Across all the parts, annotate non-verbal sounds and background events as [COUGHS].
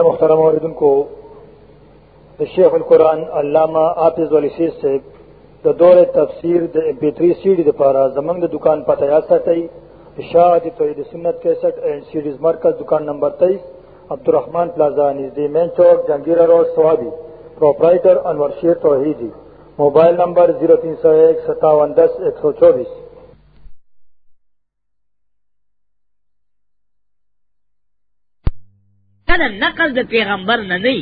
محترم والدن کو شیخ القرآن علامہ آفز والی سیز سے د دور تفسیر د بیتری سیڈی د پارا زمنگ د دکان پتہ یاد ساتئی شاہ توحید سنت کیسٹ اینڈ سیڈیز مرکز دکان نمبر تیئیس عبدالرحمان پلازا نزدی مین چوک جہانگیرہ روڈ سوابی پروپرائٹر انور شیر توحیدی موبائل نمبر زیرو تین سو ایک ستاون دس ایک سو چوبیس کله نقل د پیغمبر نه نه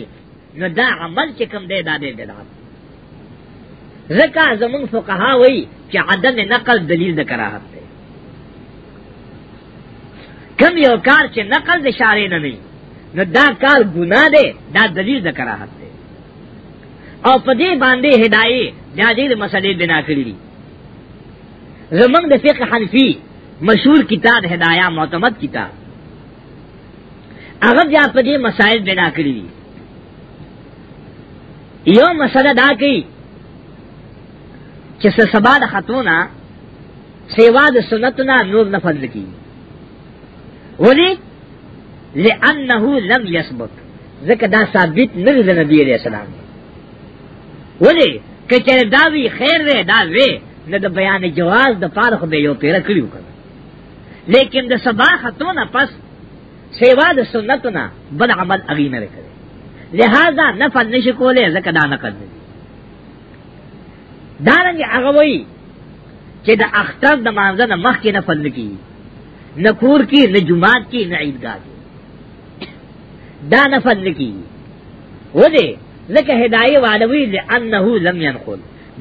نو دا عمل چې کوم دی دا دی بدعت زکه زمون فقها وای چې عدم نقل دلیل د کراهت دی کم یو کار چې نقل د شارې نه نه نو دا کار ګناه دی دا دلیل د کراهت دی او په دې باندې هدايه دا دې مسلې بنا کړې دي زمون د فقه حنفي مشهور کتاب هدايا معتمد کتاب هغه بیا په دې مسائل بنا کړی دي یو مسله دا کوي چې څه سبا د خاتونه سیوا د سنتنا نور نه فضل کی ولی لانه لم يثبت ځکه دا ثابت نه دی د نبی علیہ السلام ولی کچره دا وی خیر دی دا وی نه د بیان جواز د فارغ به یو پیر کړیو کړ لیکن د سبا خاتونه پس سیوا د سنت نه بد عمل اغي نه کړي لہذا نفل نشکولې زکه دا نه کړی دا رنګ هغه وای چې د اختر د مانځ نه مخکې نفل نکي نه کور کې نه جمعات کې نه عیدګاه کې دا نفل نکي ودې لکه هدايه والوي لانه لم ينقل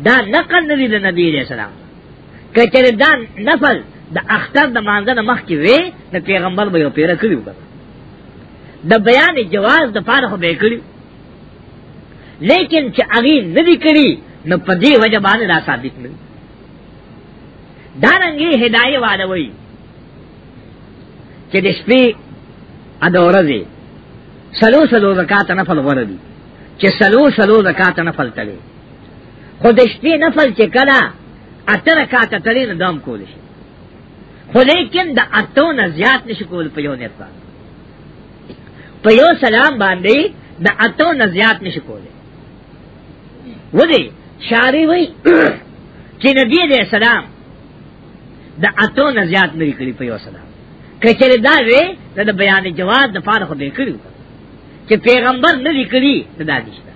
دا نقل نبی له نبی رسول الله کچره دا نفل د اختر د مانځه د مخ کې وې د پیغمبر به یو پیره کړیو د بیان جواز د پاره خو به کړیو لیکن چې هغه نه دی کړی نو په دې وجه باندې دا ثابت نه دا رنګي هدايه واده وې چې د شپې ادورځي سلو سلو زکات نه فل وردی چې سلو سلو زکات نه فل تلې خو د شپې نه فل چې کړه اته رکعت تلې نه دام کول شي خو لیکن د اتو نه زیات نشکول په یو نیت باندې په یو سلام باندې د اتو نه زیات نشکول ودی شاری وی [CLEARS THROAT] چې نبی دې سلام د اتو نه زیات نه کړی په یو سلام کچره دا وی د بیان جواب د فارغ به کړی چې پیغمبر نه لیکلی دا دشته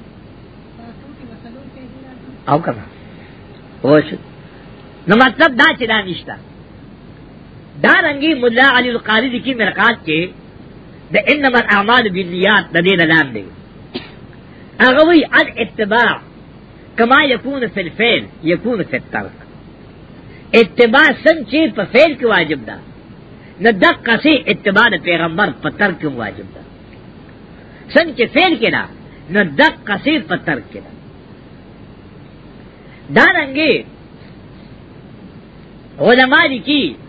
او کما وښه نو مطلب دا چې دا نشته دارنګي مولا علي القاری دي کې مرقات کې د انما الاعمال بالنیات د دې لام دی هغه وی ال اتباع کما یکون فی الفعل یکون فی الترک اتباع څنګه په فعل کې واجب ده نه دقه سي اتباع د پیغمبر په ترک کې واجب ده څنګه فعل کې نه نه دقه سي په ترک کې ده دارنګي علماء دي کې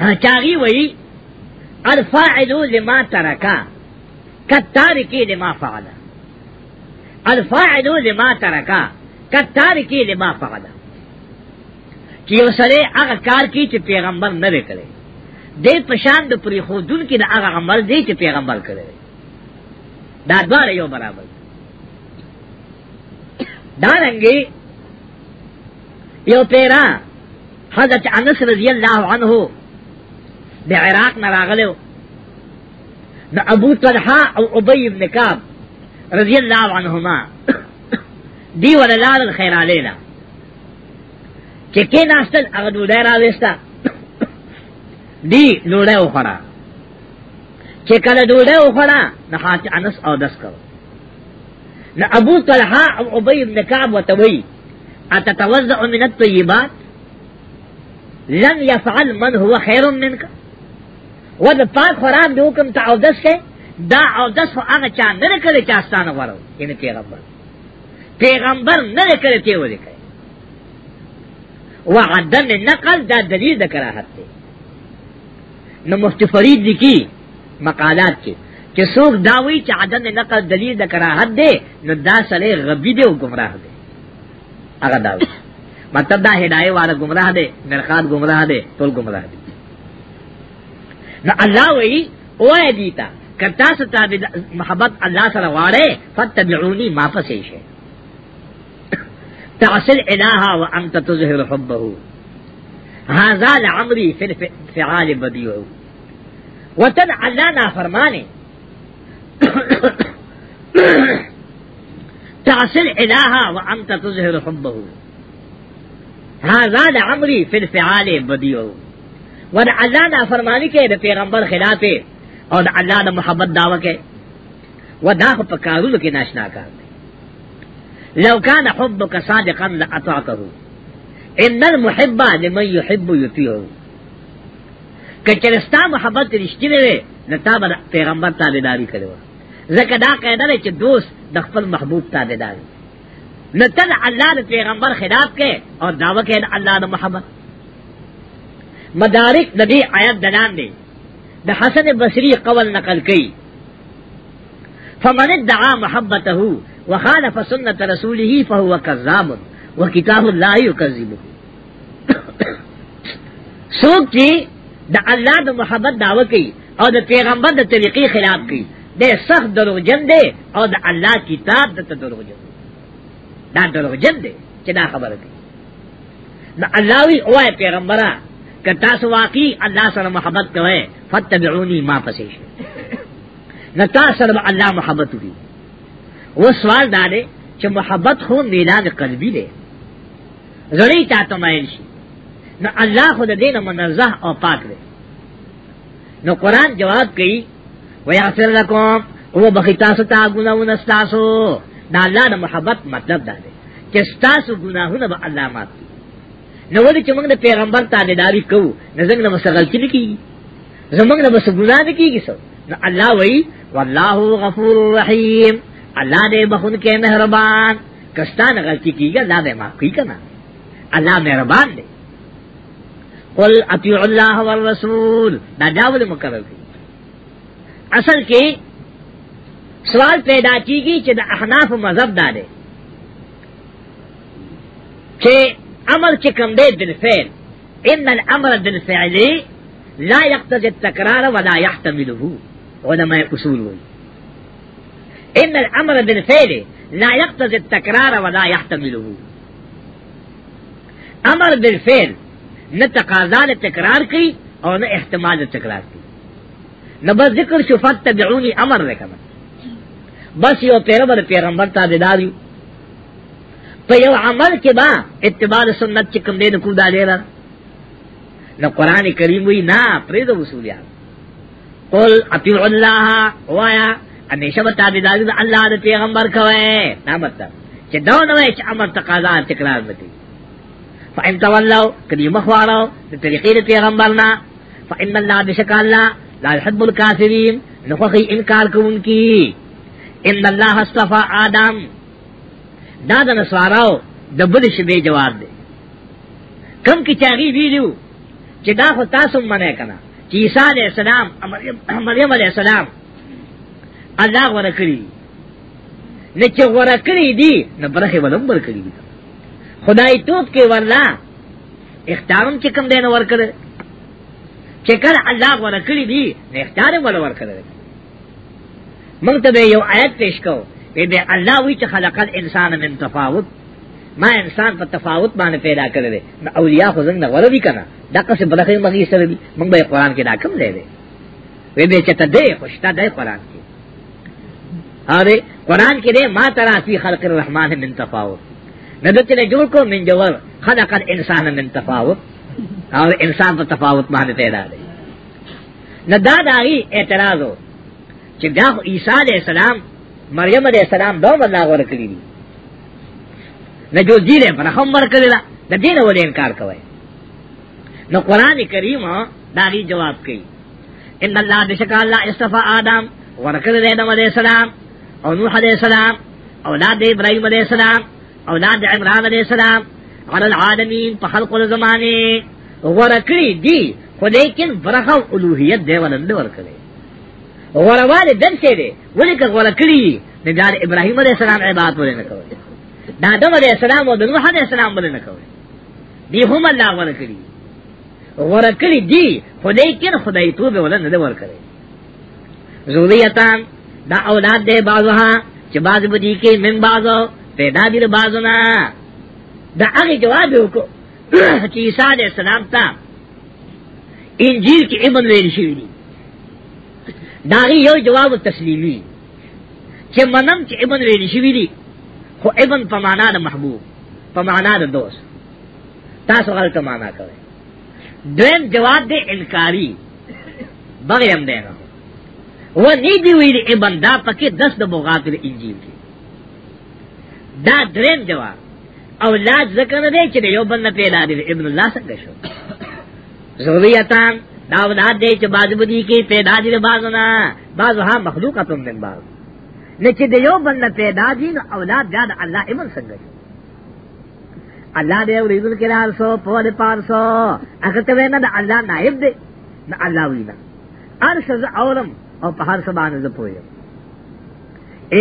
چاغي وای الفاعل لما ترکا کتارکی لما فعل الفاعل لما ترکا کتارکی لما فعل چې وسره هغه کار کی چې پیغمبر نه وکړي دې پشان د پری خودون کې د هغه عمل دی چې پیغمبر کړی دا دواړه یو برابر دا رنګي یو پیرا حضرت انس رضی الله عنه د عراق نه راغلو د ابو طلحه او ابي ابن كعب رضی الله عنهما [COUGHS] دی ولال خیر علینا چې کې ناستل هغه ډوډۍ راوېستا [COUGHS] دی ډوډۍ وخوړه چې کله ډوډۍ وخوړه نه حاج انس او دس کړو نه ابو طلحه او ابي بن كعب وتوي اتتوزع من الطيبات لن يفعل من هو خير منك و د پاک خراب د حکم تعودس سے دا عودس خو هغه چا نه کړی چې آستانه غوړو یعنی پیغمبر پیغمبر نه کړی ته ولې کوي وعدم نقل دا دلیل د کراهت دی نو مفتی فرید دی کی مقالات کې چې څوک داوی چې عدم نقل دلیل د کراهت دی نو دا سړی غبی دی او گمراه دی هغه داوی مطلب دا هدايه واره گمراه دی نرخان گمراه دی ټول گمراه دی نہ اللہ وی اوہ دیتا کرتا ستا محبت اللہ سر وارے فتبعونی ما فسیش ہے [COUGHS] تعصل الہا وانت تظہر حبہو هذا لعمری فعال الفعال بدیو وطن اللہ نا فرمانے [COUGHS] تعصل الہا وانت تظہر حبہو هذا لعمری فعال الفعال بدیو و دا اللہ نا فرمانی کے دا پیغمبر خلاف اور دا اللہ نا محبت دعوی کے و دا خو پکارولو کی ناشنا کار دے لو کان حب کا صادقا لعطاکہو ان المحبہ لمن یحب یطیعو کہ چرستا محبت رشتی نے نتا پیغمبر تابیداری کرو زکه دا قاعده ده چې دوست د خپل محبوب تابع دی نه تل الله د پیغمبر خلاف کې او داوا کې الله د محبت مدارک د دې آیت دلان دی د حسن بصری قول نقل کړي فمن ادعى محبته وخالف سنة رسوله فهو كذاب وكتاب الله يكذبه [COUGHS] سوک چی دا اللہ دا محبت دعوی کی او دا پیغمبر دا طریقی خلاف کی دے سخت درو جن دے او دا اللہ کتاب دا درو جن دا درو جن دے چی دا خبر کی دا اللہ وی اوائے پیغمبرہ کہ تاس واقعی اللہ سر محبت کوئے فتبعونی ما پسیش نہ تاس سر اللہ محبت ہوئی وہ سوال دارے چھ محبت ہو میلاد قلبی دے زری تا تمائل شی نہ اللہ خود دے نہ منزہ اور پاک دے نو قرآن جواب کئی ویغفر لکم وہ بخیتا ستا گناہ نستاسو دا اللہ دا محبت مطلب دا دے کہ ستاسو گناہو نبا اللہ مات کی نو ولې چې موږ د پیغمبر تابعداري کوو نو زنګ نه مسغلتی نه کیږي زمنګ نه بس ګناه نه کیږي سو نو الله وای والله غفور رحیم الله دې بخون کې مهربان کستان غلطی کیږي الله دې معاف کوي کنه الله مهربان دی قل اطیع الله والرسول دا داول مکرر دی اصل کې سوال پیدا کیږي چې د احناف مذهب دا دی چې عمل چې کوم دی بالفعل ان الامر بالفعل لا يقتضي التكرار ولا يحتمله علماء اصول وي ان الامر بالفعل لا يقتضي التكرار ولا يحتمله امر بالفعل نہ تقاضا تکرار کی اور نہ احتمال تکرار کی نہ بس ذکر شفت تبعونی امر رکھا بس یو پیربر پیرمبر تابداریو پا یو عمل کے با اتباع سنت چکم دے نکو دا دے را نو قرآن کریم وی نا پریدو وصولیات قل اطیع اللہ وایا امیشہ بتا دے دازی دا اللہ دا پیغمبر کوئے نا مطلب چھے دو نوے چھے عمر تقاضا تکرار بتی فان تولوا کدی مخوارو د طریقې پیغمبرنا فان الله بشک الله لا يحب الكافرين نخخي انکار کوونکی ان الله اصطفى ادم دا د نسواراو د بل شبه جواب دی کم کی چاغي ویلو چې دا خو تاسو منه کنا چې عیسی علی السلام مریم علی السلام الله ورکړي نه چې ورکړي دي نه برخه ولوم ورکړي دي خدای توپ کې ورلا اختیارم چې کم دین ورکړي چې کله الله ورکړي دي نه اختیار ول ورکړي موږ ته یو آیت پیش کوو اے بے اللہ وی چې خلق الانسان من تفاوت ما انسان په تفاوت باندې پیدا کړل نو اولیاء خو څنګه وروي کنه دا که څه بلخې مګي سره دي موږ به قران کې دا کوم دی وی به چې ته دې خوشتا دې قران کې اره قران کې دې ما ترا فی خلق الرحمن من تفاوت نه دته نه جوړ کو من جوړ خلق الانسان من تفاوت او انسان په تفاوت باندې پیدا دی نه دا داغي اعتراض چې دا عیسی علیہ السلام مریم علیہ السلام دوم الله غور کړی دي نه جو جیره پر هم ور کړی دا د دین ولې انکار کوي نو قران کریم داغي جواب کوي ان الله بشک الله استفا ادم ور کړی دی آدم علیہ السلام او نوح علیہ السلام اولاد ابراہیم علیہ السلام اولاد عمران علیہ السلام علی العالمین په خلق زمانه ور کړی دي خو لیکن برخه الوهیت دی ولنده ور کړی غورواله دن څه دی ولې که غوړه کړی نه دا ابراهيم عليه السلام عبادت ولې نه کوي دا آدم عليه السلام او نوح عليه السلام ولې نه کوي دی هم الله غوړه کړی غوړه کړی دی خدای کین خدای توبه ولې نه ور کوي ذریاتان دا اولاد دے بازوها چې باز بدی کې من بازو پیدا دل بازو نه دا هغه جواب وکړو چې عیسی عليه السلام ته انجیل کې ابن ویل شوی دی داغی یو جواب تسلیمی چې منم چې ابن ویلی شوی دی خو ابن په معنا د محبوب په معنا د دوست تاسو غلط معنا کوي دویم جواب دی انکاری بغیر هم دینا و نی دی ویلی ابن دا پکې دس د بغاتل انجیل کې دا دریم جواب اولاد ذکر دی چې یو بند پیدا دی ابن الله څنګه شو ضرورتان [COUGHS] دا اولاد دے چې بازو دی کې پیدا دي بازو نه بازو ها مخلوق تم من باز نه چې دیو بند پیدا دي نو اولاد دا د الله ایمن څنګه شي الله دې ورېدل کې راځو سو په دې پار سو هغه ته وینا د الله نائب دی نه الله وینا ارش ز اورم او په هر سبان ز پوي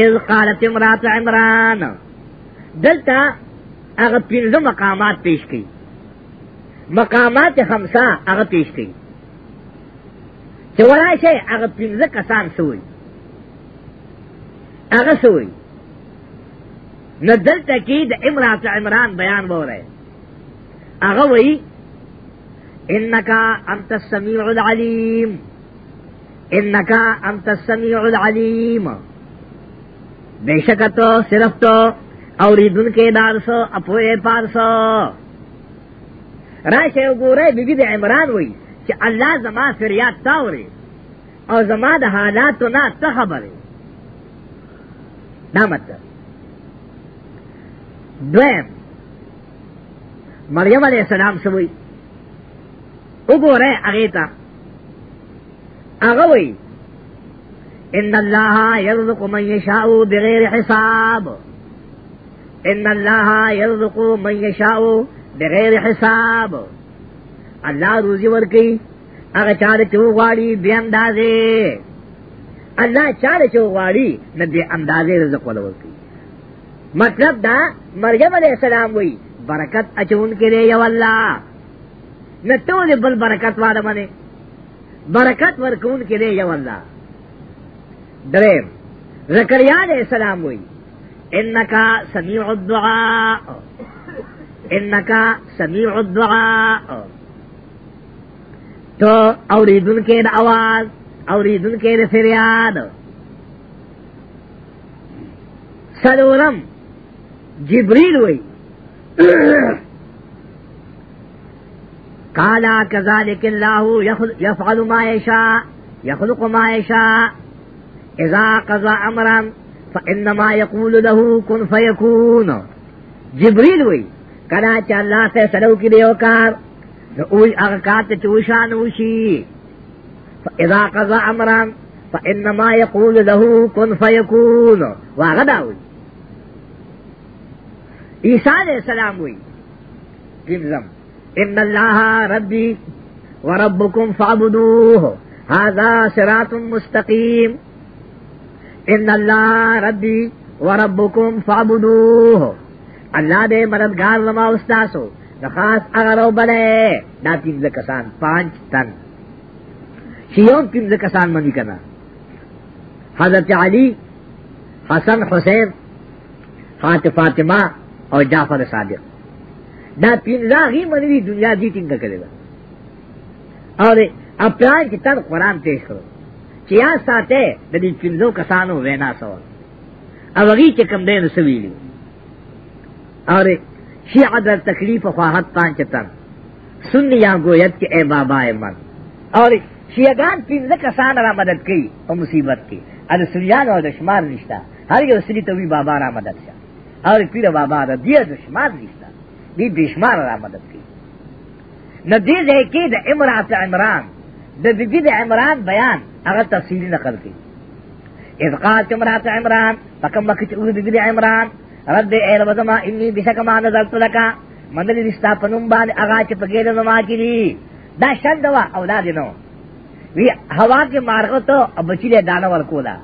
اذ قالت امرات عمران دلته هغه پینځه مقامات پیش کړي مقامات خمسه هغه پیش کړي چې ورای شي هغه پنځه کسان سوی هغه سوی نو دلته کې د امرات عمران بیان وره هغه وایي انکا انت السمیع العلیم انکا انت السمیع العلیم بیشک تو صرف تو اور دن کے دار سو اپوئے پار سو راشے گورے بیبی عمران ہوئی چې الله زما فریاد تاوري او زما د حالاتو نه څه خبره دا مطلب دویم مریم علیہ السلام سوئی وګوره هغه ته هغه وای ان الله يرزق من يشاء بغیر حساب ان الله يرزق من يشاء بغیر حساب اللہ روزی ورکی اگر چار چو غاڑی بے اندازے اللہ چار چو غاڑی نہ بے اندازے رزق والا ورکی مطلب دا مریم علیہ السلام وی برکت اچون کے لے یو اللہ نہ تو بل برکت والا منے برکت ورکون کے لے یو اللہ دریم زکریا علیہ السلام وی انکا سمیع الدعاء انکا سمیع الدعاء تو اوریدن کے دا آواز اوریدن کے دا فریاد سلورم جبریل ہوئی کالا کذالک اللہ یفعل ما یشا یخلق ما یشا اذا قضا امرا فانما یقول له کن فیکون جبریل ہوئی کلا چا اللہ سے سلو کی دیو کار اوی اغا کاتا چوشان وشی فاذا قضا امران فانما يقول له كن فيكون واغدا ہوئی عیسیٰ علیہ السلام ہوئی کمزم ان اللہ ربی ربکم فعبدوه هذا صراط مستقیم ان اللہ ربی وربكم فاعبدوه اللہ دے مددگار زما استاسو د خاص هغه رو بلې دا پینځه کسان پنځ تن چې یو پینځه کسان باندې کنا حضرت علی حسن حسین حات فاطمه او جعفر صادق دا پینځه غي باندې دنیا دې ټینګه کړې ده او دې خپل کې تر قران ته شو چې یا ساته د دې پینځو کسانو وینا سوال او هغه چې کم دین سویلی او شیعہ در تکلیف و خواہت پانچتر سنی یا گویت کے اے بابا اے من اور شیعگان پینزہ کسان را مدد کی و مصیبت کی اور سنیان اور دشمار رشتہ ہر یو سنی توی بابا را مدد شا اور پیر بابا را دیا دشمار رشتہ دی بشمار را مدد کی نہ دی دے کی دا امرات عمران دا بی بی دا عمران بیان اگر تفصیلی نقل کی اذ قالت امرات عمران فکم وقت اگر بی بی دا عمران رد اے رب زما انی بشک ما نزلت لکا مندل رستا پنم باندې اغا چې پګېل زما کې دي دا شل دوا اولاد نو وی ہوا کے مارغ تو بچی لے دانا ورکولا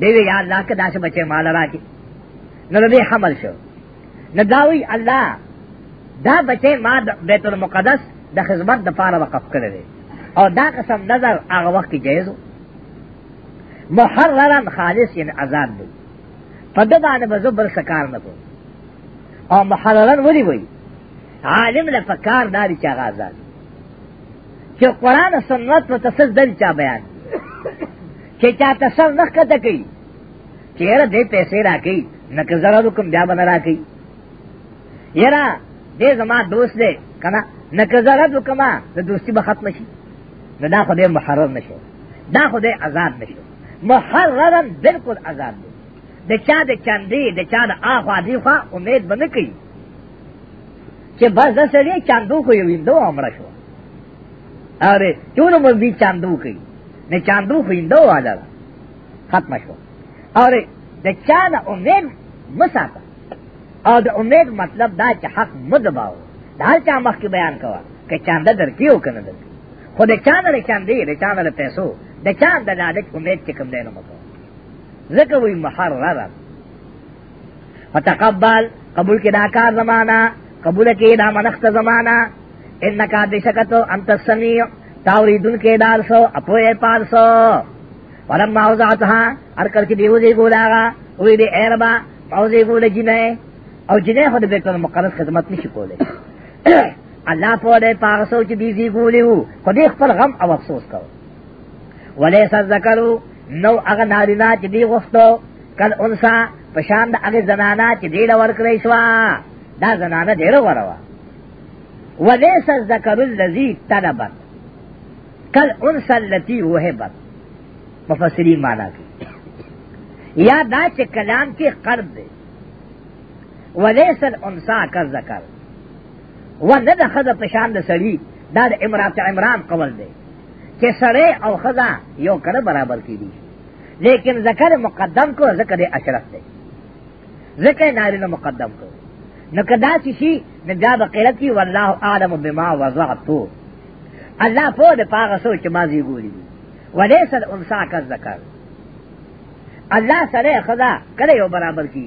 دیوی یا اللہ کے داش بچے مالا را کی نہ دے حمل شو نہ داوی اللہ دا بچے ما بیت المقدس دا خدمت دا پارا وقف کرے دے اور دا قسم نظر آغا وقت کی جیزو محررن خالص یعنی آزاد دے په د باندې به زبر سکار نه کوم او محللن ولي وي عالم له فکار داري چې غازان چې قران او سنت په تسل دل چا بیان چې چا تسل نه کته کوي چیرې دې پیسې راکې نه که زرا کوم بیا باندې راکې یرا دې زما دوست دې کنه نه که زرا کوم د دوستی به ختم شي نه دا خو دې محرر نشي دا خو دې آزاد نشي محررن بالکل آزاد دی د چا د چندې د چا د آخوا دی خوا امید به نه کوي چې بس دا سړی چاندو خو یو هندو عمره شو اره چونه مزدي چاندو کوي نه چاندو خو هندو واده ختم شو اره د چا د امید مساته او د امید مطلب دا چې حق مدباو دا هر چا مخکې بیان کوه که چانده درکیو کنه درکیو خو د چا نه چاندې د چا نه پیسو د چا د لالچ امید چې کوم دی نو مکو ذکر وی محرر فتقبل قبول کی داکار زمانہ قبول کی دا منخت زمانہ انکا دشکتو انت السمیع تاوریدن کے دار سو اپوئے پار سو ولم موضعتها ارکل کی دیوزی گولاغا اوی دی ایربا موضی گول جنے او جنے خود بیت المقدس خدمت نشی کولے [COUGHS] اللہ پوڑے پاغسو چی دیزی گولی ہو خود ایک پر غم او افسوس کرو ولیسا ذکرو نو هغه نارینا چې دی غوښتو کل انسا پشان د هغه زنانا چې دی لور کړی شو دا زنانا ډیره غوره وه ولیس الذکر الذی طلبت کل انسا التي وهبت مفسرین معنا کوي یا دا چې کلام کې قرض دی ولیس الانسا کا ذکر و نه د خزه پشان د سړي دا د عمران عمران قول دی چې سړی او خزه یو کړه برابر کیږي لیکن ذکر مقدم کو ذکر اشرف دے ذکر نارن مقدم کو نقدا چشی نہ جا بقیرت کی واللہ عالم بما وضع تو اللہ پو دے پاغ سو چمازی گوری دی ولیس الانسا کا ذکر اللہ سرے خدا کرے یو برابر کی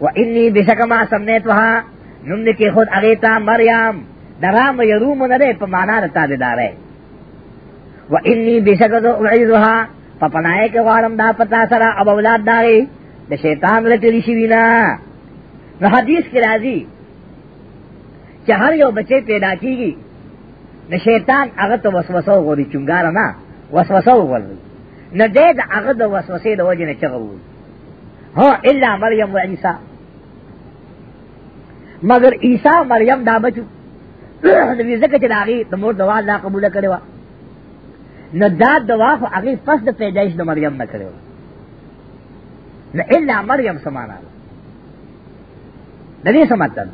و انی بشکما سمنیت وہاں نمد کی خود اغیتا مریم درام یروم ندے پمانا رتا بدارے و انی بشکد اعیذها پپنائے کے غارم دا پتا سرا اب اولاد داری دا شیطان لکلی شوینا نو حدیث کی راضی چہ ہر یو بچے پیدا کی گی دا شیطان اگر تو وسوسو غوری چنگارا نا وسوسو غوری نہ دے دا اگر دا وسوسے دا وجہ نے چغوی ہاں اللہ مریم و عیسیٰ مگر عیسیٰ مریم دا بچو نبی زکر چلاغی دا مور دوال دا قبول کروا نو دا دوا خو هغه پس د پیدایش د مریم نه کړو نه الا مریم سمانا د دې سماتل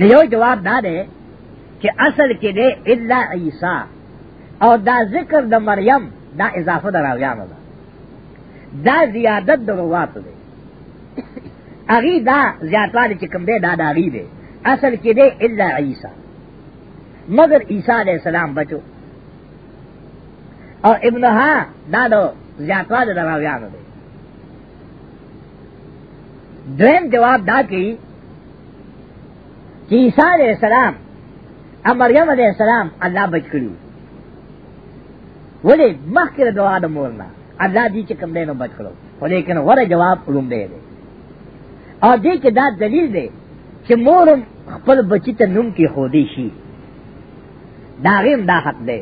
نه یو جواب دا دی چې اصل کې دی الا عیسی او دا ذکر د مریم دا اضافه دراویانو ده دا زیادت د روات دی اغي دا زیاتوالی چې کوم دی دا دا اغي دی اصل کې دی الا عیسی مگر عیسی علیہ السلام بچو او ابن ها دا دو زیادوا دا دراویانو دے دویم جواب دا کی چې عیسی علیہ السلام او مریم علیہ السلام الله بچ کړو ولې مخکې دعا د مورنا الله دې چې کوم دینو بچ کړو ولیکن غره جواب علوم دی دی او دې کې دا دلیل دی چې مور خپل بچی ته نوم کې خودي شي دا غیم دا حق دی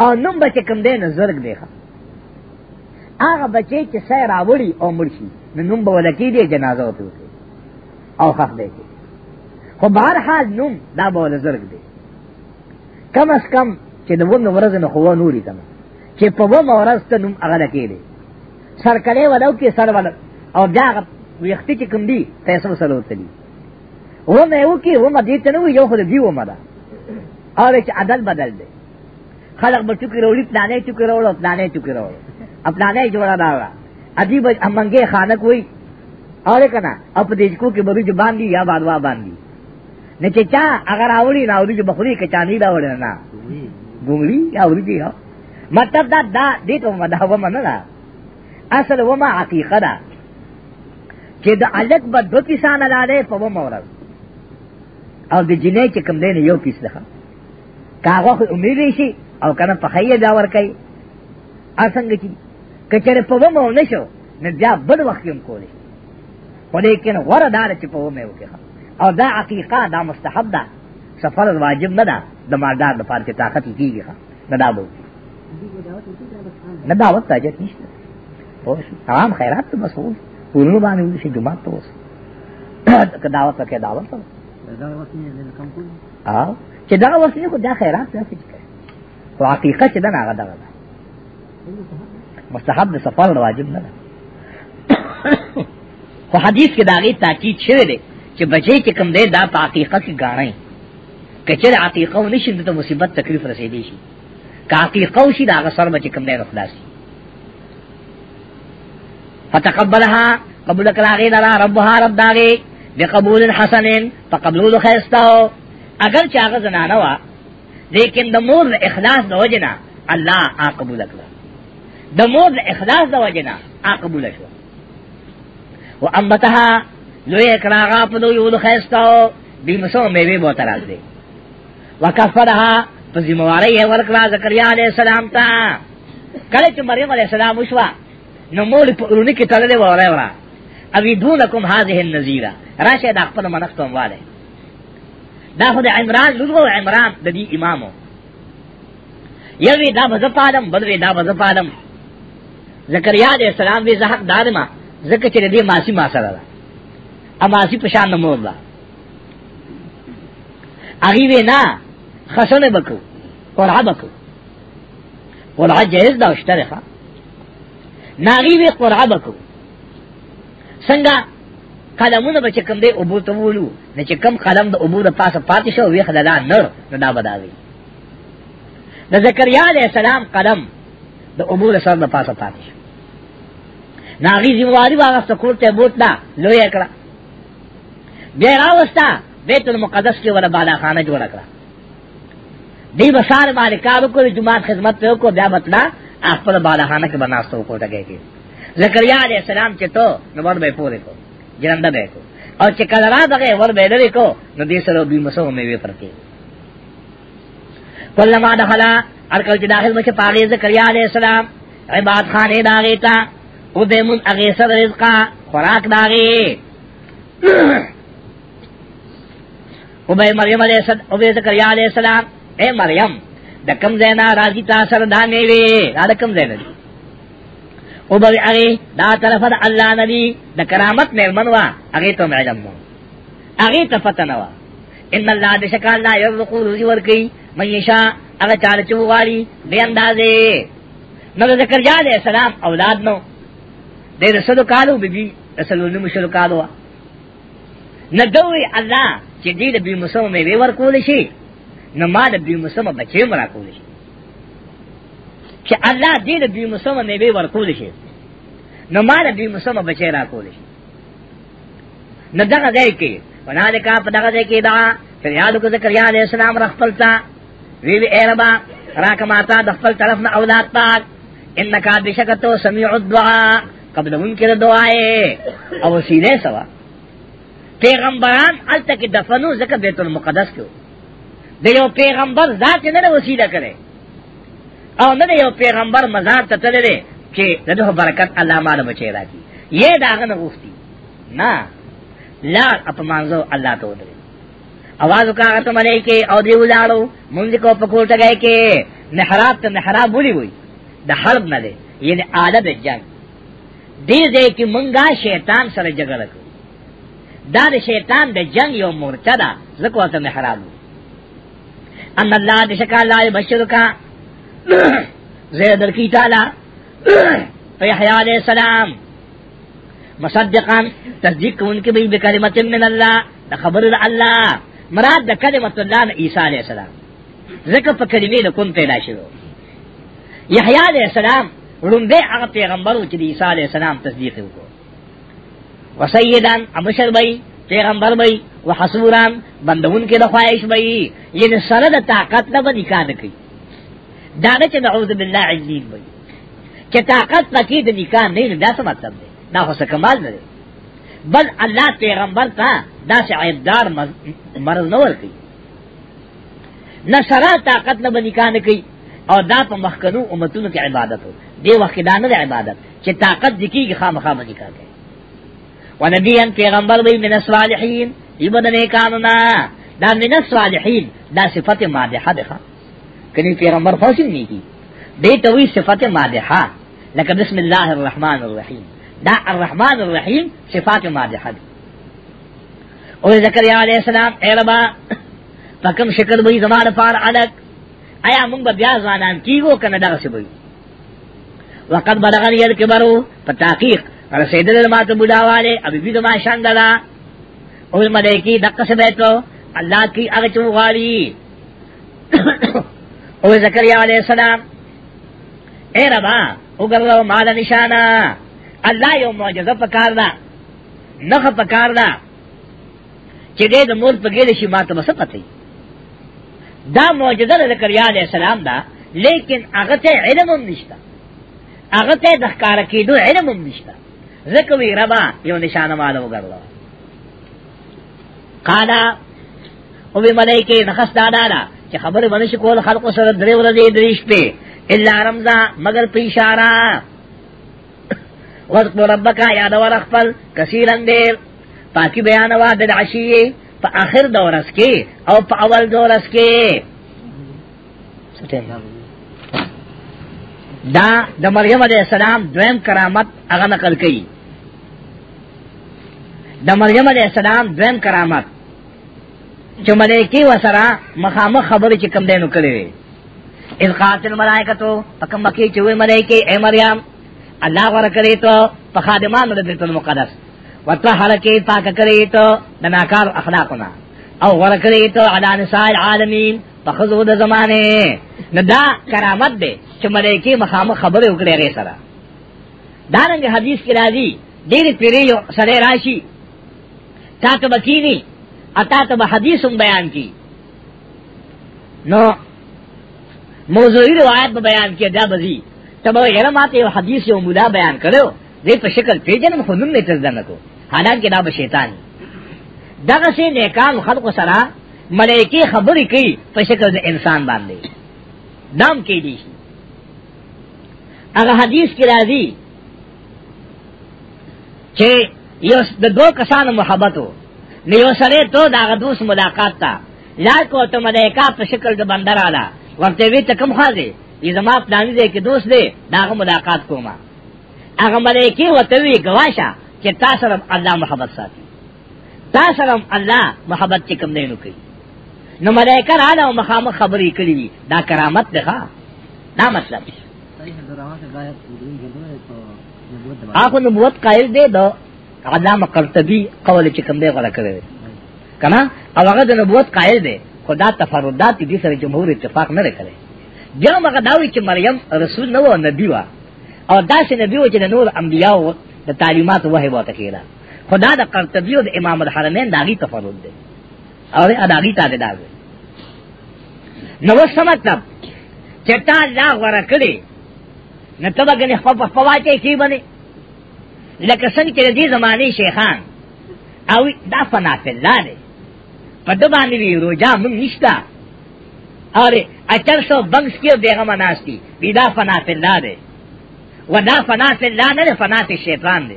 او نوم بچے کم دے نزرگ دے خوا آغا بچے چی سیر آوری او مرشی نوم بولکی دے جنازہ ہوتے ہوتے او خف دے کے خو بارحال نوم دا بول زرگ دے کم از کم چې د ون ورځ نه خو نوري کنا چې په و ورځ ته نوم هغه کې دي سر کله ولو کې سر ول او دا ویختی کې کوم دي تاسو سره وتلی و مې و کې و مې ته نو یو خو دې و مدا اره چې عدل بدل دی خلق به چکی روڑی پلانے چکی روڑو پلانے چکی روڑو اپلانے جوڑا دارا عجیب امنگے خانک ہوئی اور کنا اپ دیجکو کی بری جو باندھی یا بادوا باندھی نہ چچا اگر آوری نہ آوری جو بخوری کچا نہیں راوڑے نا گنگلی یا اوری جی ہو مطلب دا دا دے تو مدا و من نا اصل و ما حقیقہ دا کہ دا الگ بد دو کسان ادا دے پو مورد اور دی جنے چکم دے نے یو کس دخا کاغو خو امید شي او کنه په خیه دا ور کوي اسنګ کی کچره په ومو نشو نه بیا بل وخت هم کولی خو دې کنه ور دار چې په ومه وکړه او دا حقیقه دا مستحب ده سفر واجب نه ده د مالدار لپاره کې طاقت کیږي نه دا به نه دعوت ته اجازه نشته اوس تمام خیرات ته مسؤول ټول باندې وشي جمعه ته اوس [COUGHS] دعوت ته دعوت ته دا وسنه کوم کو اه چې دا وسنه کو دا خیرات ته څه خو حقیقت چې دغه هغه دغه مستحب د سفر واجب نه ده خو حدیث کې داغي تاکید شوی دی چې بچی چې کم دی دا په حقیقت کې غاڼه کچره عقیقه و نشي د مصیبت تکلیف رسیدي شي که عقیقه و شي دا هغه سر بچ کم دی رخلاصي فتقبلها قبول کراغی لرا ربها رب داغی بقبول حسنین فقبلول خیستا ہو اگر چاگه زنانه وا لیکن د مور د اخلاص د وجنا الله آ قبول کړ د مور د اخلاص د وجنا آ قبول شو و امتها لوی اکراغا پدو یود خیستاو بیمسو میوی بوتراز دی وکفرها پزیمواری ورکلا زکریا علیہ السلام تا کله چې مریم علیہ السلام وشوا نو مول په ورونی کې تړلې وره ورا اوی دونکم هذه النذیرہ راشه د خپل منښتوم والے دا خود عمران لږو عمران د دې امامو یوی دا به زپالم بدوی دا به زپالم زکریا علیہ السلام وی زحق دارما زکه چې دې ماسی ما سره ده اماسی په شان مور ده هغه وینا خسونه بکو قرعه بکو قرعه جائز ده اشترخه ناغي وی قرعه بکو څنګه قلمونه به چې کم دی اوبو ته وولو نه چې کم قلم د اوبو د پاسه پاتې شو ویښ د لا نر نو دا به دا وي د زکریا علیه السلام قلم د اوبو د سر د پاسه پاتې شو نه هغې ذمواري واغسته کور ته یې بوتله لوی یې کړه بیا یې راوسته بیت المقدس کې ورته بالاخانه جوړه کړه دی به سار باندې کار وکړو جومات خدمت پې وکړو بیا بتله خپل بالاخانه کې به ناسته وکړو ټګی کې زکریا علیه السلام چې تو نو ور به یې پورې کړو جننده به کو او چې کله را دغه ور به لري کو نو دې سره به مسو مې وی پرتی کله ما دخلا ارکل چې داخل مشه پاغه زکریا علی السلام عبادت خانه داغه تا او دیمون اغه سر رزقا خوراک داغه او به مریم علی السلام او به زکریا علی السلام اے مریم د کم زینا راضی تا سره دا میوه را د کم زینا او بوی اغی دا طرف دا اللہ ندی دا کرامت میرمن وا اغی تو معلم وا اغی تا فتن وا ان اللہ دا شکا اللہ یرزقو روزی ورکی من یشا اغا چالچو غاری بے اندازے نو ذکر جا دے سلام اولاد نو دے رسلو کالو بی بی رسلو نمشلو کالو وا ندوی اللہ چی دی دا بی مسلم میں وی ورکول شی نما دا بی مسلم بچے مراکول شی چې الله دې د دوی مسمه میوه ورکول شي نو مال دوی مسمه بچی را کول شي نو دغه ځای کې ونالک په دغه ځای کې دا فریاد کو زکریا علیہ السلام رخلتا وی وی ایربا راکماتا د خپل طرف نه اولاد پاک انکا بشکتو سمیع الدعاء قبل منکر دعائے او سیدھے سوا پیغمبران ال تک دفنو زکه بیت المقدس کې دیو پیغمبر ذات نه وسیله کړي او نه یو پیغمبر مزار ته تللی دی چې دغه برکت الله مال بچی راکی یې داغه نه غوښتي نه لار اپمانځو الله ته ودرې اواز وکړه ته ملایکه او دی ولاړو مونږ کو په کوټه غه کې محراب ته محراب ولي وي د حرب نه دی یعنی عادت جنگ دې دې کې مونږه شیطان سره جګړه کوي دا د شیطان د جنگ یو مرتده زکوته محراب ان الله دې شکا الله بشر کا زیدر کی تعالی فیحیٰ علیہ السلام مصدقان تصدیق کون کی بھی بکلمت من اللہ دا خبر دا اللہ مراد دا کلمت اللہ نا عیسیٰ علیہ السلام ذکر پا کلمی لکن پیدا شروع یحیٰ علیہ السلام رنبے اگر پیغمبرو چلی عیسیٰ علیہ السلام تصدیق کو وسیدان امشر بھئی پیغمبر بھئی وحصوران بندون کے دخوایش بھئی یعنی سرد طاقت نبا نکان کئی داغه چې نعوذ بالله علیین وای چې طاقت پکې د نکاح نه دا څه مطلب دی دا خو څه کمال نه دی بل الله پیغمبر ته دا څه عیبدار مرز نه ورکی نه سره طاقت نه نکاح نه کوي او دا په مخکنو امتونو کې عبادت وو دی وخت دا نه عبادت چې طاقت دکې خامخا باندې کار کوي ونبیان پیغمبر وی من الصالحین یبدنه کانونا دا من الصالحین دا صفت مادحه ده کنی پیغمبر خوشن نہیں کی دے توی صفت مادحہ لکہ بسم اللہ الرحمن الرحیم دا الرحمن الرحیم صفات مادحہ دی اور زکریا علیہ السلام اے ربا پکم شکر بھئی زمان پار علک آیا منگ بیا زانان کی گو کنا دا سی بھئی وقت بلغن ید کبرو پا تحقیق رسید المات بلاوالے ابی بی دما شاندلا اور ملیکی دقا سے بیٹو اللہ کی اغچو غالی [COUGHS] او زکریا علیہ السلام اے ربا اگرلو مال نشانا اللہ یو معجزہ پکار دا نخ پکار دا چی دے دا مول پگیل شی ماتا بس پتی دا معجزہ دا زکریا علیہ السلام دا لیکن اغت علم ام نشتا اغت دخکار کی دو علم ام نشتا زکوی ربا یو نشانا مال اگرلو قالا او بی ملیکی نخص دادا دا چې خبره باندې شي کول خلق سره درې ورځې دریش په الا رمضان مگر په اشاره واذكر ربك يا دور خپل كثيرا دير پاکي بیان وا د عشیه په اخر دورس کې او په اول دورس کې دا د مریم علیہ السلام دویم کرامت هغه نقل کړي د مریم علیہ السلام دویم کرامت جو ملیکی و سرا مخامخ خبر چې کم دینو کړی وي اذ قالت الملائکتو پکم مکی چې وی ملیکی اے مریم الله ور کړی ته په خادمانو د بیت المقدس وطهر کې پاک کړی ته د ناکار اخلاقونه او ور کړی ته علی نساء العالمین په خزو د زمانه نه دا کرامت دی چې ملیکی مخامخ خبر وکړي غي سره دارنګ حدیث کې راځي ډېر پیری یو سره راشي تا ته بکینی اتا تب حدیث بیان کی نو موضوعی روایت بیان کیا دا بزی تب یره ماته یو حدیث یو مولا بیان کړو دې په شکل پیژنم خو نوم نه ترځه نکو حالانکه دا به شیطان دغه سي نیکان خلق سره ملائکی خبرې کوي په شکل د انسان باندې نام کې دي هغه حدیث کې راځي چې یو د دوه کسانو محبت وو نیو سره تو دا دوس ملاقات تا یا کو ته ملائکه په شکل د بندر اعلی ورته وی ته کوم خاځي ای زما پلان دې کې دوست دې داغه ملاقات کوما هغه ملائکه وته وی گواشه چې تاسو رب الله محبت ساتي تاسو رب الله محبت چې کوم دینو کوي نو ملائکه راځه او مخامخ خبرې کوي دا کرامت ده ها دا مطلب صحیح دروازه غایب اخو نبوت قائل دې دو علامه قرطبي قول چې کوم دی غوړه کړی کنا او هغه د نبوت قائل دی خدا تفردات دي سره جمهور اتفاق نه لري بیا هغه داوی چې مریم رسول نه و نبی و او داسې نبی و چې د نور انبیاو د تعلیمات وه وته کېده خدا د قرطبي او د امام الحرمین داغي تفرد دی او اداغي تا دی داوی نو سمته چې تا لا غره کړی نو ته به غني خپل په پواچې کې باندې لکه څنګه چې دې زمانه شیخان او دا فنا فلا دی په دو باندې وی روجا مونږ نشتا اره اچر سو بنگس کې دیغه مناستی وی دا فنا فلا دی و دا فنا فلا نه فنا ته شیطان دی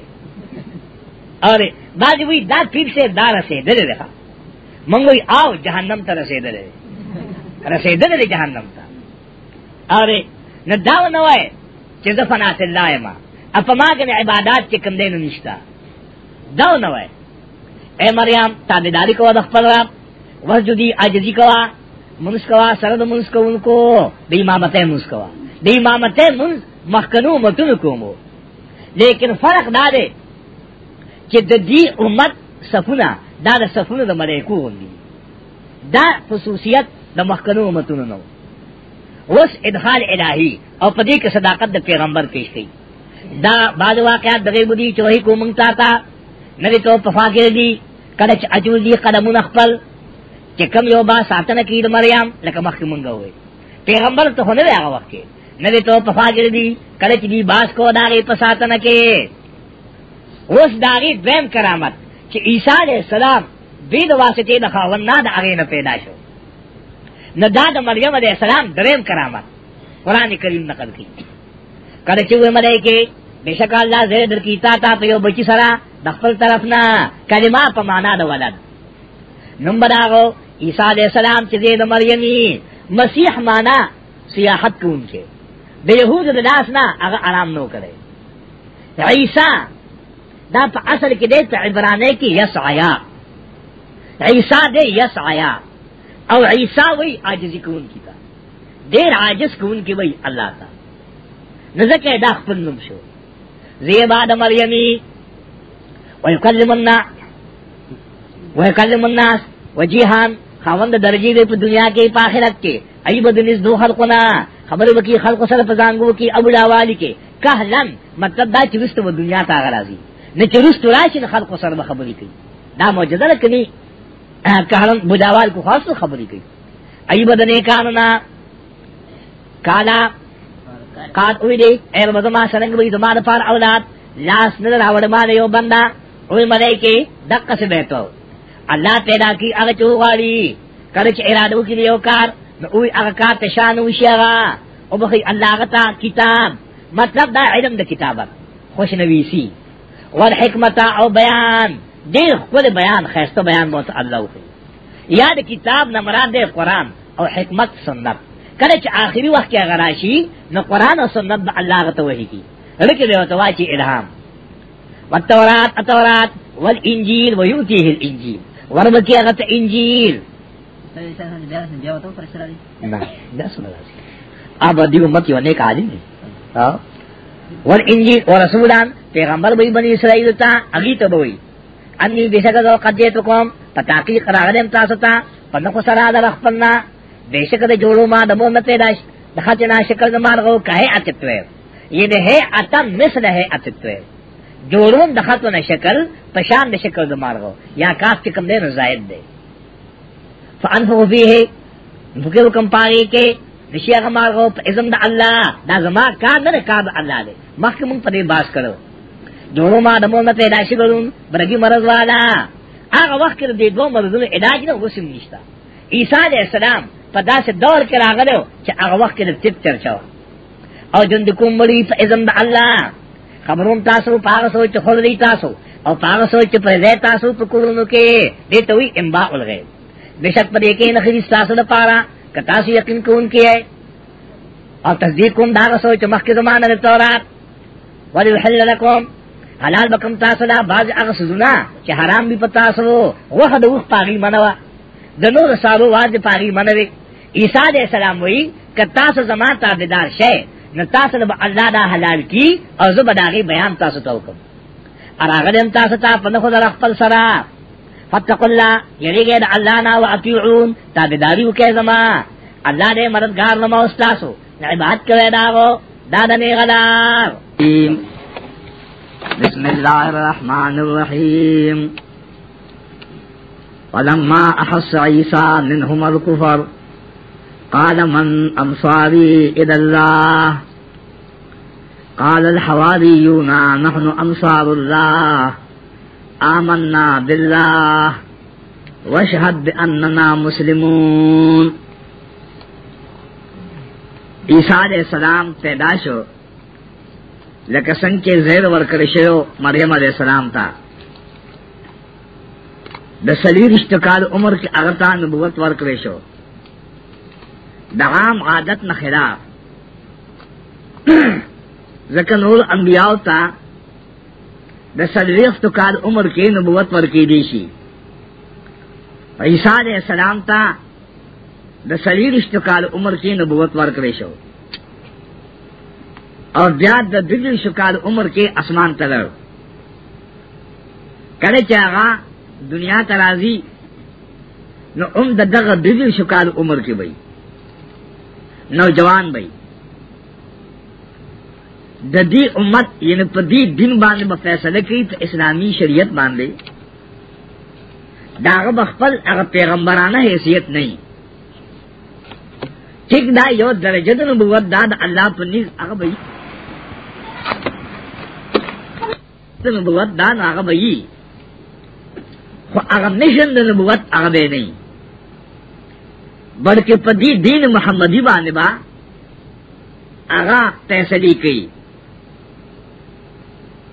اره بعد وی دا پیر سے دا رسیدل دی مونږ وی آو جهنم ته رسیدل دی رسیدل دی جهنم ته اره نه دا نه وای چې زه فنا فلا یم اپما کے عبادات کے کم دین نشتا دو نو ہے اے مریم تابیداری کو دخل رب وسجدی عاجزی کوا منس کوا سرد منس کو ان کو دی امامت منس کوا دی امامت منس مخکنو متن کو مو لیکن فرق دا دے کہ دی امت صفنا دا دا صفنا دا ملیکو ہوندی دا خصوصیت دا مخکنو متن نو وس ادخال الہی او پدی کے صداقت دا پیغمبر پیش گئی دا بعض واقعات دغه بودی چوہی کو منگتا تا نبی تو پفاکر دی کدچ اجوزی قدمون خپل چې کم یو با ساتنه کی د مریم لکه مخکې مونږ وې پیغمبر ته نه هغه وخت کې نبی ته په فاجر دی کله چې دی باس کو داغه په ساتنه کې اوس داغه دویم کرامت چې عیسی علیہ السلام بيد واسطه د خاوند نه د هغه نه پیدا شو نه دا د مریم علیہ السلام دریم کرامت قران کریم نقل کړي کله چې وې ملایکه بشک الله زه در کی تا تا په یو بچی سره د خپل طرف نه کلمه په معنا د ولد نمبر هغه عیسی علی السلام چې د مریمي مسیح معنا سیاحت کوم کې د يهود د لاس نه هغه آرام نو کړي عیسی دا په اصل کې د عبرانه کې یس آیا عیسی دې یس آیا او عیسی وی عاجزی کون کی تا دیر عاجز کون کی وی الله تعالی نزکه دا خپل نوم شو زیبا د مریم ويكلم الناس ويكلم الناس وجيهان خاوند درجی دے په دنیا کې په آخرت کې ایب دنس دو خلقنا خبر وکي خلق سره پزانګو کې ابو لاوالی کې کهلن مطلب دا چې رستو دنیا ته غراځي نه چې رستو راشي خلق سره خبرې کوي دا معجزه کوي کهلن بجاوال کو خاص خبرې کوي ایب دنه کاننا کالا قات اوی دی اے مزما سرنگ وی زما د پار اولاد لاس نظر راوړ ما یو بندا اوی ملائکی دقه سے بیٹو اللہ پیدا کی اگ چوغاری کرچ ارادو کی یو کار نو اوی اگ کار ته شان وشیا او بخی اللہ غتا کتاب مطلب دا علم د کتابت خوش نویسی ور حکمت او بیان دیر خپل بیان خیسته بیان مو الله یاد کتاب نمران دے قرآن او حکمت سنت کله چې آخري وخت کې غراشي نو قران او سنت د الله غته وحي کی لکه دی وته واچی الهام والتورات التورات والانجيل ويؤتيه الانجيل وربکی هغه ته انجیل اب دی امت یو نیک عالم دی ور انجیل اور رسولان پیغمبر بھئی بنی اسرائیل تا اگی تو بھئی انی بیشک ذو قدیت کوم پتاقی قراغلم تاسو تا پنکو سرا در اخپلنا بے شک دے جوڑو ما دمو میں پیدا دخا چنا شکل دمار گو کہے اتتوے یہ دے ہے اتا مثل ہے اتتوے جوڑو دخا تو نہ شکل پشان دے شکل دمار گو یا کاف چکم دے نزائد دے فانفو فی ہے بھکے حکم پاری کے رشیا کمار گو ازم دا اللہ دا زما کار نہ کار دا اللہ دے مخکم پدے باس کرو جوڑو ما دمو میں پیدا شکلون برگی مرض والا آغا وقت کر دے دو مرضوں علاج نہ غسل نشتا عیسیٰ علیہ السلام په داسې دور کې راغلی چې هغه وخت کې د طب چرچا او جن د کوم مړي په اذن د الله خبرون تاسو پاغه سوچ چې خور دی تاسو او پاغه سوچ چې پر ځای تاسو په کورونو کې دې ته وی انباء ولغې بشک په دې کې نه خري تاسو د پاره که تاسو یقین کوون کې او تصدیق کوم دا سوچ مخکې زمانه د تورات ولحل لكم حلال بکم تاسو لا باز هغه سزونه چې حرام دي په تاسو وخت د وخت پاغي منوه د نور سالو واځ پاغي منوي عیسیٰ علیہ السلام وی کہ تاسو زما تابدار شے نو تاسو لبا اللہ دا حلال کی او زبا داغی بیان تاسو توکم اراغلیم تاسو تا پنخو در اخفل سرا فتق اللہ یری گید اللہ نا و اطیعون تابداریو کے زما اللہ دے مددگار نما استاسو نعباد کوئے داغو دادنی غلار بسم اللہ الرحمن الرحیم ولما احس عیسیٰ منہم الكفر قال من أمصاري إلى الله قال الحواريون نحن أمصار الله آمنا بالله واشهد بأننا مسلمون عیسیٰ علیہ السلام پیدا شو لکه څنګه چې زیر ورکړی شو مریم علیہ السلام ته د سلیریشت کال عمر کې هغه ته نبوت ورکړی شو دعام عادت نه خلاف [CLEARS THROAT] ځکه نور انبیاو ته د سلویختو کال عمر کې نبوت ورکې دی شي عیسی علیہ السلام ته د سلویختو کال عمر کې نبوت ورکړې شو او بیا د دلیل شکال عمر کې اسمان ته لړ کله چې هغه دنیا ته راځي نو هم د دغه دلیل شکال عمر کې وایي نوجوان بھائی ددی امت یعنی پدی دن باندھ ب فیصلہ کی تو اسلامی شریعت باندھے داغ بخل اگر پیغمبرانہ حیثیت نہیں ٹھیک دا یو درجت نبوت داد اللہ پنیز اگر بھائی نبوت داد اگر بھائی اگر مشن نبوت اگر نہیں بلکہ پدی دین محمدی بانبا آغا فیصلی کی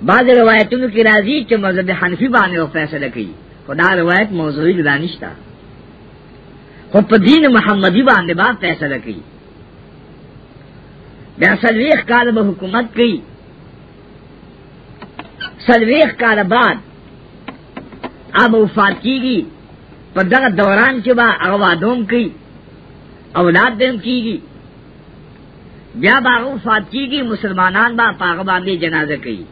بعض روایتوں کی راضی کہ مذہب حنفی بانے وہ فیصلہ کی خدا روایت موضوعی دانش تھا خود دین محمدی باندے با فیصلہ کی بیا سلویخ کال با حکومت کی سلویخ کال بعد اب وفات کی گی پر دغت دوران کے با اغوادوم کی اولاد دم کی گی بیا باغ فات کی گی مسلمانان با پاغ باندې جنازه کوي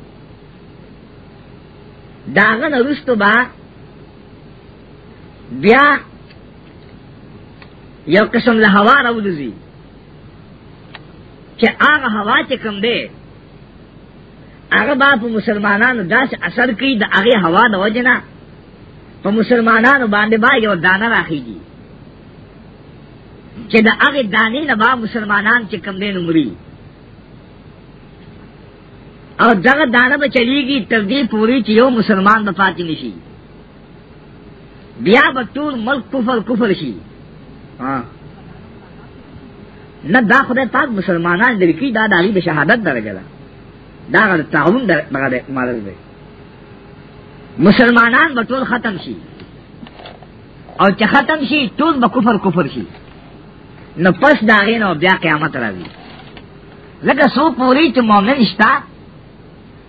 داغن رستو با بیا یو قسم له هوا راوځي چې هغه هوا چې کم دی هغه با په مسلمانانو داسې اثر کوي د هغه هوا د وجنه په مسلمانانو باندې با یو دانه راخیږي چې دا هغه دانې نه با مسلمانان چې کم دین عمرې او دغه دانه به چلیږي تر دې پوری چې یو مسلمان به پاتې نشي بیا به ټول ملک کفر کفر شي نه دا خدای پاک مسلمانان د لیکي دا د علی د شهادت درجه ده دا غل تعاون در بغاده مالل دی مسلمانان به ټول ختم شي او چې ختم شي ټول به کفر کفر شي نو پس داغین او بیا قیامت راوی لکه سو پوری چې مؤمن شتا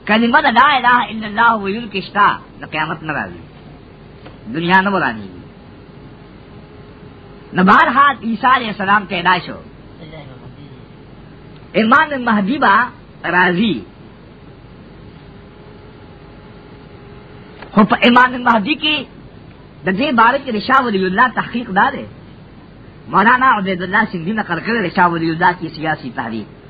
کلمه لا اله الا الله ویل کې شتا نو قیامت نه راوی دنیا نه ورانی نو بارحال عیسی علیہ السلام پیدا شو امام مہدی با راضی خو په امام مہدی کې د دې بارے کې رشا ولی الله تحقیق دار دی مولانا عبید اللہ سنگھی نقل کرے شاہ ولی اللہ کی سیاسی تحریر